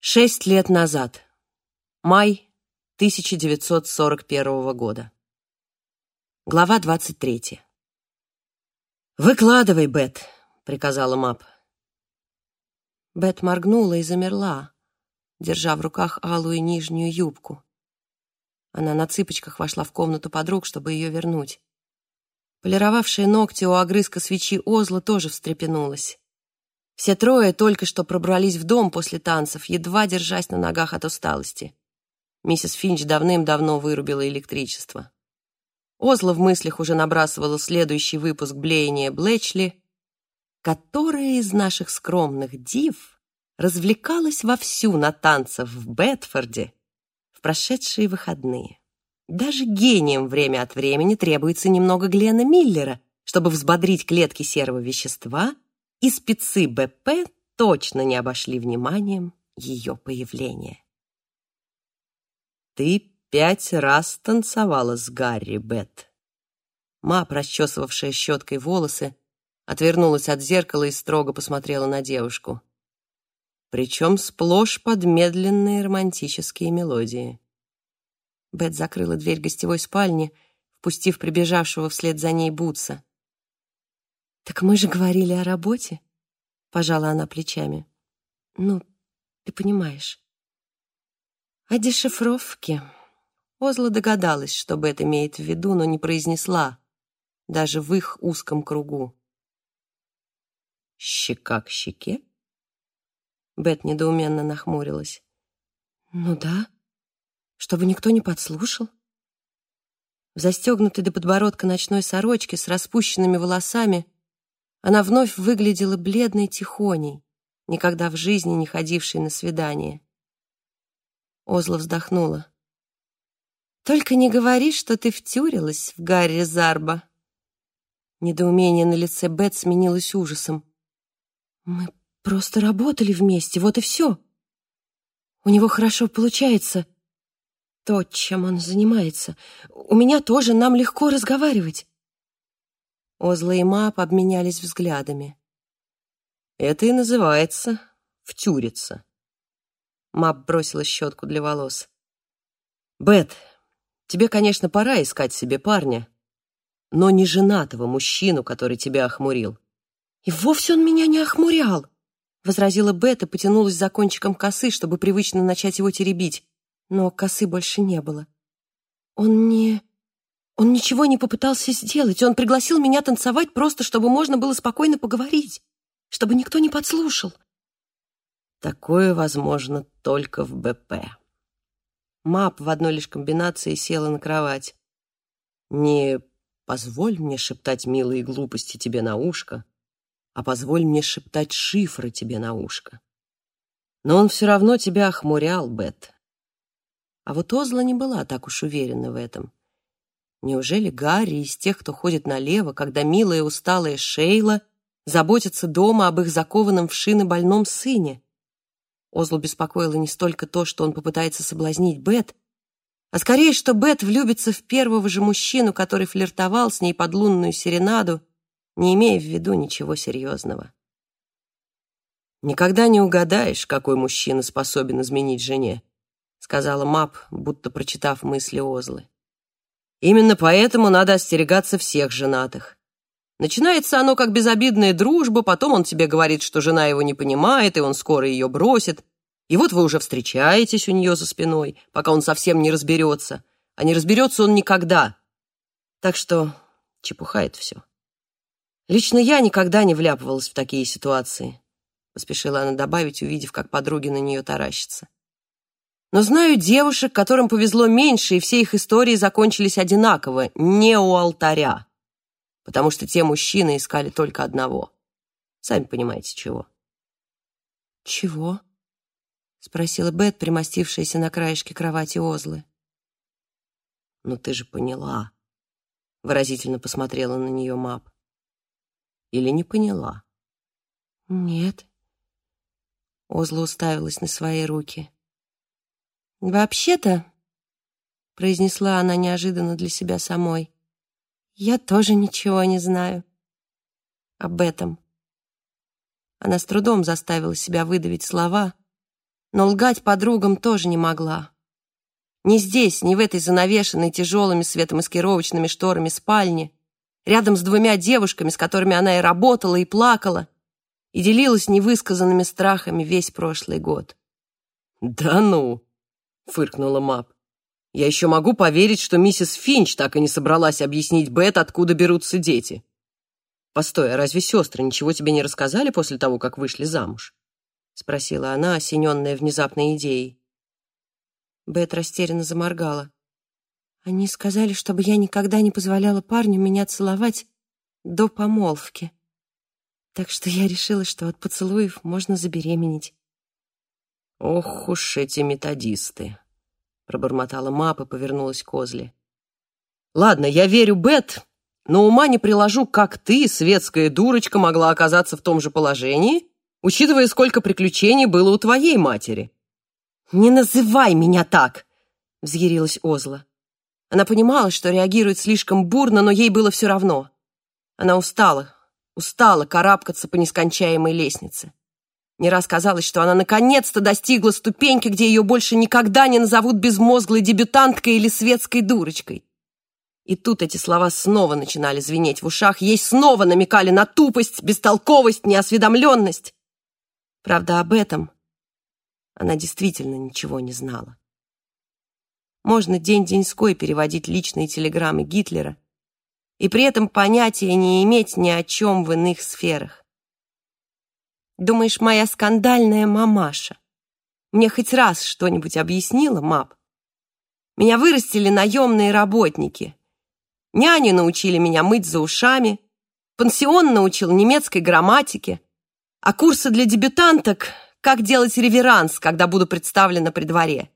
Шесть лет назад. Май 1941 года. Глава 23. «Выкладывай, Бет», — приказала Мап. Бет моргнула и замерла, держа в руках алую нижнюю юбку. Она на цыпочках вошла в комнату подруг, чтобы ее вернуть. Полировавшая ногти у огрызка свечи Озла тоже встрепенулась. Все трое только что пробрались в дом после танцев, едва держась на ногах от усталости. Миссис Финч давным-давно вырубила электричество. Озла в мыслях уже набрасывала следующий выпуск Блейния Блэчли, которая из наших скромных див развлекалась вовсю на танцах в Бетфорде в прошедшие выходные. Даже гением время от времени требуется немного Глена Миллера, чтобы взбодрить клетки серого вещества — и спецы БП точно не обошли вниманием ее появление. «Ты пять раз танцевала с Гарри, Бет». Ма, расчесывавшая щеткой волосы, отвернулась от зеркала и строго посмотрела на девушку. Причем сплошь под медленные романтические мелодии. Бет закрыла дверь гостевой спальни, впустив прибежавшего вслед за ней Бутса. «Так мы же говорили о работе», — пожала она плечами. «Ну, ты понимаешь». О дешифровке. Озла догадалась, что Бет имеет в виду, но не произнесла, даже в их узком кругу. «Щека к щеке?» Бет недоуменно нахмурилась. «Ну да, чтобы никто не подслушал». В застегнутой до подбородка ночной сорочке с распущенными волосами она вновь выглядела бледной тихоней, никогда в жизни не ходившей на свидание. Озла вздохнула. «Только не говори, что ты втюрилась в Гарри Зарба». Недоумение на лице Бет сменилось ужасом. «Мы просто работали вместе, вот и все. У него хорошо получается то, чем он занимается. У меня тоже, нам легко разговаривать». Озла и Мап обменялись взглядами. «Это и называется втюриться». Мап бросила щетку для волос. «Бет, тебе, конечно, пора искать себе парня, но не женатого мужчину, который тебя охмурил». «И вовсе он меня не охмурял!» — возразила Бет и потянулась за кончиком косы, чтобы привычно начать его теребить. Но косы больше не было. «Он не... Он ничего не попытался сделать. Он пригласил меня танцевать просто, чтобы можно было спокойно поговорить, чтобы никто не подслушал. Такое возможно только в БП. Мап в одной лишь комбинации села на кровать. Не позволь мне шептать милые глупости тебе на ушко, а позволь мне шептать шифры тебе на ушко. Но он все равно тебя охмурял, Бет. А вот Озла не была так уж уверена в этом. Неужели Гарри из тех, кто ходит налево, когда милая усталая Шейла заботится дома об их закованном в шины больном сыне? Озлу беспокоило не столько то, что он попытается соблазнить Бет, а скорее, что Бет влюбится в первого же мужчину, который флиртовал с ней под лунную серенаду, не имея в виду ничего серьезного. «Никогда не угадаешь, какой мужчина способен изменить жене», сказала Мап, будто прочитав мысли Озлы. Именно поэтому надо остерегаться всех женатых. Начинается оно как безобидная дружба, потом он тебе говорит, что жена его не понимает, и он скоро ее бросит. И вот вы уже встречаетесь у нее за спиной, пока он совсем не разберется. А не разберется он никогда. Так что чепуха это все. Лично я никогда не вляпывалась в такие ситуации, поспешила она добавить, увидев, как подруги на нее таращатся. Но знаю девушек, которым повезло меньше, и все их истории закончились одинаково, не у алтаря. Потому что те мужчины искали только одного. Сами понимаете, чего. «Чего?» — спросила Бет, примостившаяся на краешке кровати Озлы. «Ну ты же поняла», — выразительно посмотрела на нее Мап. «Или не поняла?» «Нет». Озла уставилась на свои руки. «Вообще-то», — произнесла она неожиданно для себя самой, «я тоже ничего не знаю об этом». Она с трудом заставила себя выдавить слова, но лгать подругам тоже не могла. Ни здесь, ни в этой занавешенной тяжелыми светомаскировочными шторами спальне, рядом с двумя девушками, с которыми она и работала, и плакала, и делилась невысказанными страхами весь прошлый год. «Да ну!» — фыркнула Мап. «Я еще могу поверить, что миссис Финч так и не собралась объяснить Бет, откуда берутся дети. Постой, а разве сестры ничего тебе не рассказали после того, как вышли замуж?» — спросила она, осененная внезапной идеей. Бет растерянно заморгала. Они сказали, чтобы я никогда не позволяла парню меня целовать до помолвки. Так что я решила, что от поцелуев можно забеременеть. «Ох уж эти методисты!» — пробормотала Мап и повернулась к Озле. «Ладно, я верю Бет, но ума не приложу, как ты, светская дурочка, могла оказаться в том же положении, учитывая, сколько приключений было у твоей матери». «Не называй меня так!» — взъярилась Озла. Она понимала, что реагирует слишком бурно, но ей было все равно. Она устала, устала карабкаться по нескончаемой лестнице. Не раз казалось, что она наконец-то достигла ступеньки, где ее больше никогда не назовут безмозглой дебютанткой или светской дурочкой. И тут эти слова снова начинали звенеть в ушах, ей снова намекали на тупость, бестолковость, неосведомленность. Правда, об этом она действительно ничего не знала. Можно день-деньской переводить личные телеграммы Гитлера и при этом понятия не иметь ни о чем в иных сферах. Думаешь, моя скандальная мамаша мне хоть раз что-нибудь объяснила, мап? Меня вырастили наемные работники. Няни научили меня мыть за ушами, пансион научил немецкой грамматике, а курсы для дебютанток «Как делать реверанс, когда буду представлена при дворе».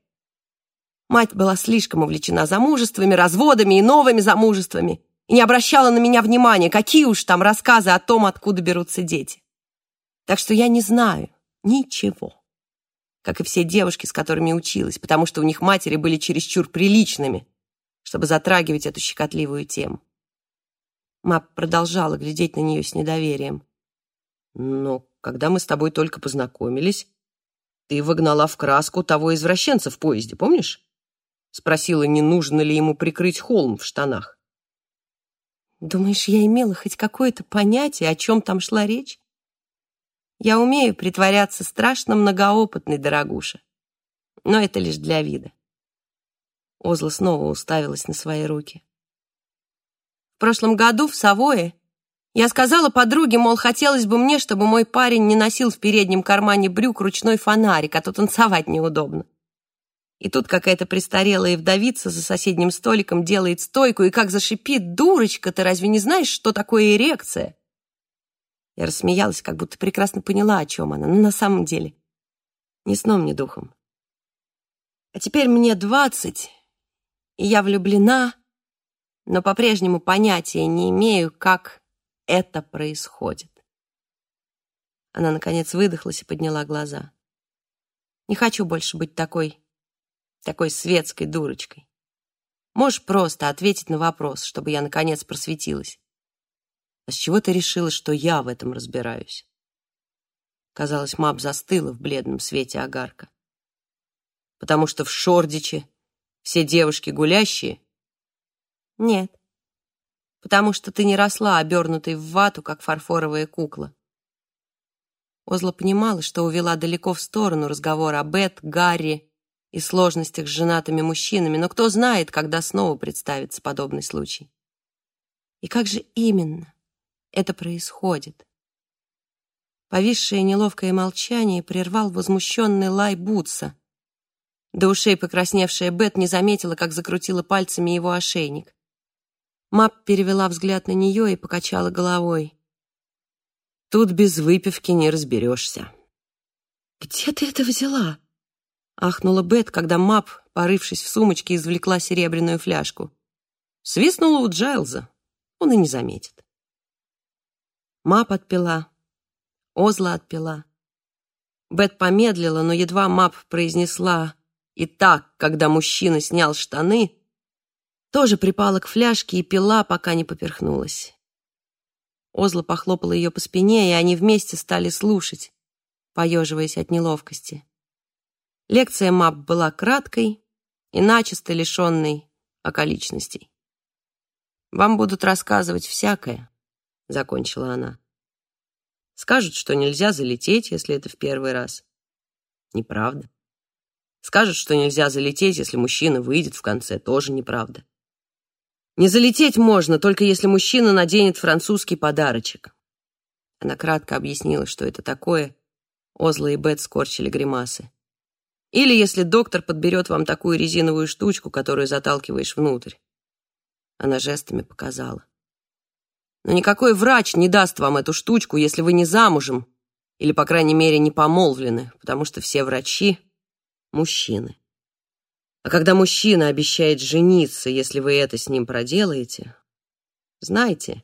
Мать была слишком увлечена замужествами, разводами и новыми замужествами и не обращала на меня внимания, какие уж там рассказы о том, откуда берутся дети. Так что я не знаю ничего. Как и все девушки, с которыми училась, потому что у них матери были чересчур приличными, чтобы затрагивать эту щекотливую тему. Мап продолжала глядеть на нее с недоверием. «Но когда мы с тобой только познакомились, ты выгнала в краску того извращенца в поезде, помнишь?» Спросила, не нужно ли ему прикрыть холм в штанах. «Думаешь, я имела хоть какое-то понятие, о чем там шла речь?» Я умею притворяться страшно многоопытной, дорогуша. Но это лишь для вида. Озла снова уставилась на свои руки. В прошлом году в Савое я сказала подруге, мол, хотелось бы мне, чтобы мой парень не носил в переднем кармане брюк ручной фонарик, а то танцевать неудобно. И тут какая-то престарелая вдовица за соседним столиком делает стойку и как зашипит, «Дурочка, ты разве не знаешь, что такое эрекция?» Я рассмеялась, как будто прекрасно поняла, о чем она, но на самом деле ни сном, ни духом. А теперь мне двадцать, и я влюблена, но по-прежнему понятия не имею, как это происходит. Она, наконец, выдохлась и подняла глаза. Не хочу больше быть такой, такой светской дурочкой. Можешь просто ответить на вопрос, чтобы я, наконец, просветилась. А с чего ты решила, что я в этом разбираюсь? Казалось, Мап застыла в бледном свете огарка. Потому что в Шордиче все девушки гулящие? Нет. Потому что ты не росла, обернутой в вату, как фарфоровая кукла. Озла понимала, что увела далеко в сторону разговор о Бет, Гарри и сложностях с женатыми мужчинами, но кто знает, когда снова представится подобный случай. И как же именно это происходит. Повисшее неловкое молчание прервал возмущенный лай Бутса. До ушей покрасневшая Бет не заметила, как закрутила пальцами его ошейник. Мап перевела взгляд на нее и покачала головой. «Тут без выпивки не разберешься». «Где ты это взяла?» Ахнула Бет, когда Мап, порывшись в сумочке, извлекла серебряную фляжку. Свистнула у Джайлза. Он и не заметит. Мап отпила. Озла отпила. Бет помедлила, но едва Мап произнесла «И так, когда мужчина снял штаны», тоже припала к фляжке и пила, пока не поперхнулась. Озла похлопала ее по спине, и они вместе стали слушать, поеживаясь от неловкости. Лекция МАП была краткой и начисто лишенной околичностей. «Вам будут рассказывать всякое», — закончила она. «Скажут, что нельзя залететь, если это в первый раз. Неправда. Скажут, что нельзя залететь, если мужчина выйдет в конце. Тоже неправда. Не залететь можно, только если мужчина наденет французский подарочек. Она кратко объяснила, что это такое. Озла и Бет скорчили гримасы. Или если доктор подберет вам такую резиновую штучку, которую заталкиваешь внутрь. Она жестами показала. Но никакой врач не даст вам эту штучку, если вы не замужем или, по крайней мере, не помолвлены, потому что все врачи мужчины. А когда мужчина обещает жениться, если вы это с ним проделаете, знайте,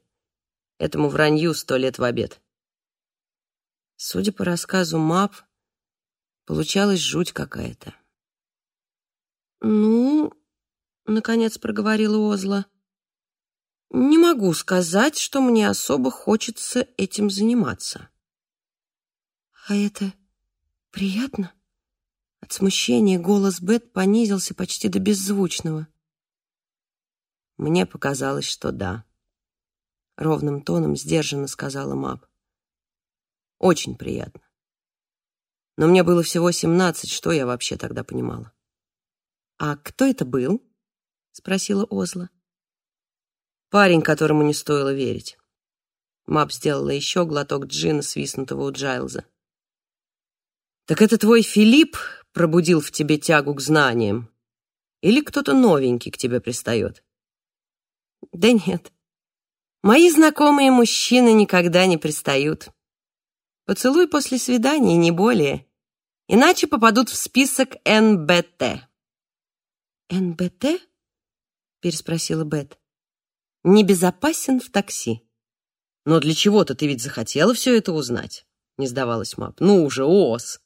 этому вранью сто лет в обед. Судя по рассказу Мап, получалась жуть какая-то. «Ну, — наконец проговорила Озла, — не могу сказать, что мне особо хочется этим заниматься». «А это приятно?» От смущения голос Бет понизился почти до беззвучного. «Мне показалось, что да», — ровным тоном сдержанно сказала Мап. «Очень приятно. Но мне было всего семнадцать, что я вообще тогда понимала?» «А кто это был?» — спросила Озла. «Парень, которому не стоило верить». Мап сделала еще глоток джина, свистнутого у Джайлза. «Так это твой Филипп пробудил в тебе тягу к знаниям? Или кто-то новенький к тебе пристает? Да нет. Мои знакомые мужчины никогда не пристают. Поцелуй после свидания, не более. Иначе попадут в список НБТ. НБТ? Переспросила Бет. Небезопасен в такси. Но для чего-то ты ведь захотела все это узнать, не сдавалась Мап. Ну уже, Ос.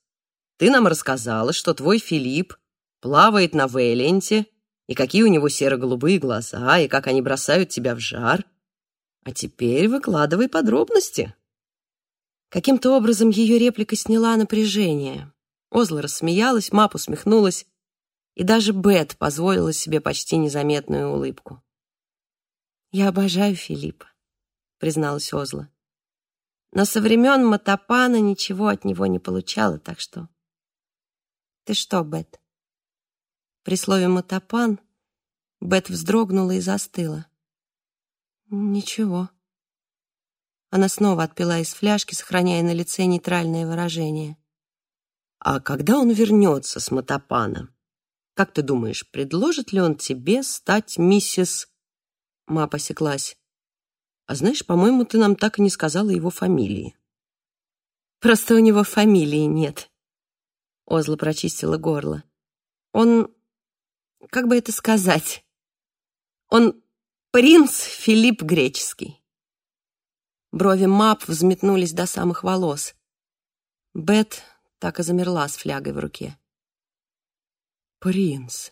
Ты нам рассказала, что твой Филипп плавает на Вейленте, и какие у него серо-голубые глаза, и как они бросают тебя в жар. А теперь выкладывай подробности. Каким-то образом ее реплика сняла напряжение. Озла рассмеялась, Мап усмехнулась, и даже Бет позволила себе почти незаметную улыбку. «Я обожаю Филиппа», — призналась Озла. «Но со времен Матапана ничего от него не получала, так что ты что, Бет? При слове «мотопан» Бет вздрогнула и застыла. Ничего. Она снова отпила из фляжки, сохраняя на лице нейтральное выражение. А когда он вернется с мотопана, как ты думаешь, предложит ли он тебе стать миссис... Ма посеклась. А знаешь, по-моему, ты нам так и не сказала его фамилии. Просто у него фамилии нет, Озла прочистила горло. Он... Как бы это сказать? Он принц Филипп Греческий. Брови Мап взметнулись до самых волос. Бет так и замерла с флягой в руке. «Принц!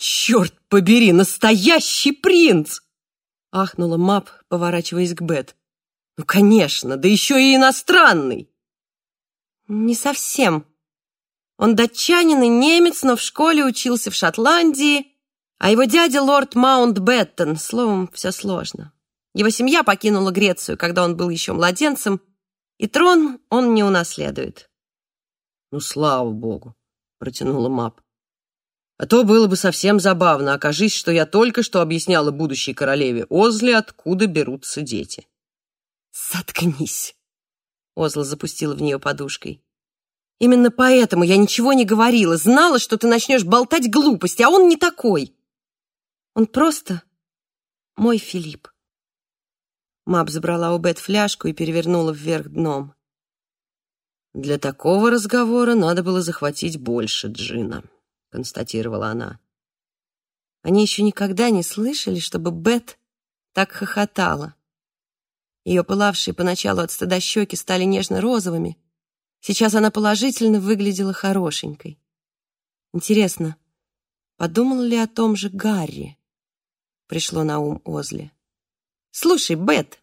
Черт побери, настоящий принц!» Ахнула Мап, поворачиваясь к Бет. «Ну, конечно, да еще и иностранный!» «Не совсем», он датчанин и немец, но в школе учился в Шотландии, а его дядя лорд Маунтбеттон. Словом, все сложно. Его семья покинула Грецию, когда он был еще младенцем, и трон он не унаследует. «Ну, слава богу!» — протянула Мап. «А то было бы совсем забавно, окажись, что я только что объясняла будущей королеве Озли, откуда берутся дети». «Заткнись!» — Озла запустила в нее подушкой. Именно поэтому я ничего не говорила, знала, что ты начнешь болтать глупости, а он не такой. Он просто мой Филипп. Мап забрала у Бет фляжку и перевернула вверх дном. «Для такого разговора надо было захватить больше джина», — констатировала она. Они еще никогда не слышали, чтобы Бет так хохотала. Ее пылавшие поначалу от стыда щеки стали нежно-розовыми, Сейчас она положительно выглядела хорошенькой. Интересно, подумал ли о том же Гарри? Пришло на ум Озли. «Слушай, Бет,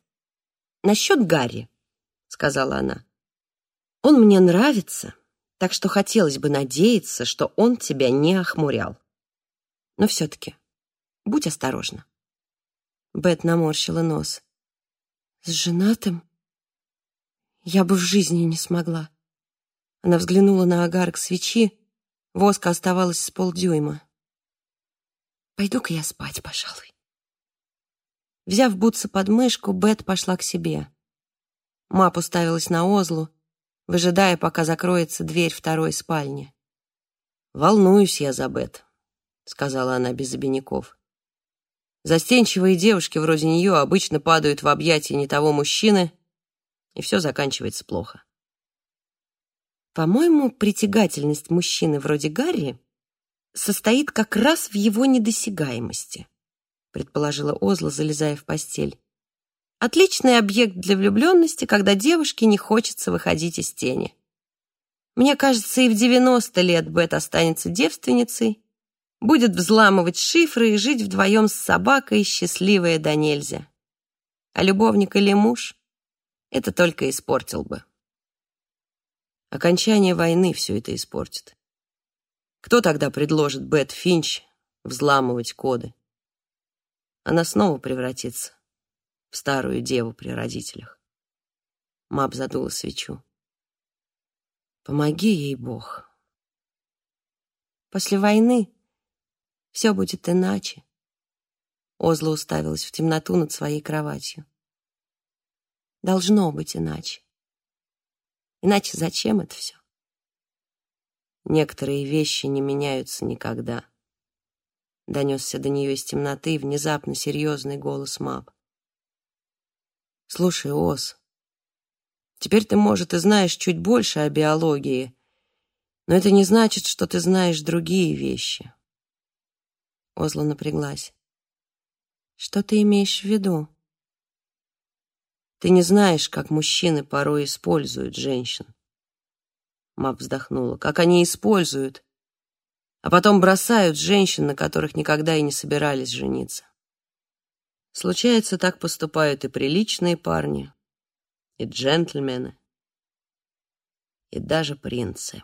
насчет Гарри», — сказала она. «Он мне нравится, так что хотелось бы надеяться, что он тебя не охмурял. Но все-таки будь осторожна. Бет наморщила нос. С женатым? Я бы в жизни не смогла. Она взглянула на огарок свечи, воска оставалась с полдюйма. Пойду-ка я спать, пожалуй. Взяв бутсы под мышку, Бет пошла к себе. Мап уставилась на Озлу, выжидая, пока закроется дверь второй спальни. «Волнуюсь я за Бет», — сказала она без обиняков. Застенчивые девушки вроде нее обычно падают в объятия не того мужчины, и все заканчивается плохо. По-моему, притягательность мужчины вроде Гарри состоит как раз в его недосягаемости, предположила Озла, залезая в постель. Отличный объект для влюбленности, когда девушке не хочется выходить из тени. Мне кажется, и в 90 лет Бет останется девственницей, будет взламывать шифры и жить вдвоем с собакой, счастливая до нельзя. А любовник или муж это только испортил бы. Окончание войны все это испортит. Кто тогда предложит Бет Финч взламывать коды? Она снова превратится старую деву при родителях. Мап задула свечу. Помоги ей, Бог. После войны все будет иначе. Озла уставилась в темноту над своей кроватью. Должно быть иначе. Иначе зачем это все? Некоторые вещи не меняются никогда. Донесся до нее из темноты внезапно серьезный голос Мап. Слушай, Оз, теперь ты, может, и знаешь чуть больше о биологии, но это не значит, что ты знаешь другие вещи. Озла напряглась. Что ты имеешь в виду? Ты не знаешь, как мужчины порой используют женщин. Мап вздохнула. Как они используют, а потом бросают женщин, на которых никогда и не собирались жениться. Случается, так поступают и приличные парни, и джентльмены, и даже принцы.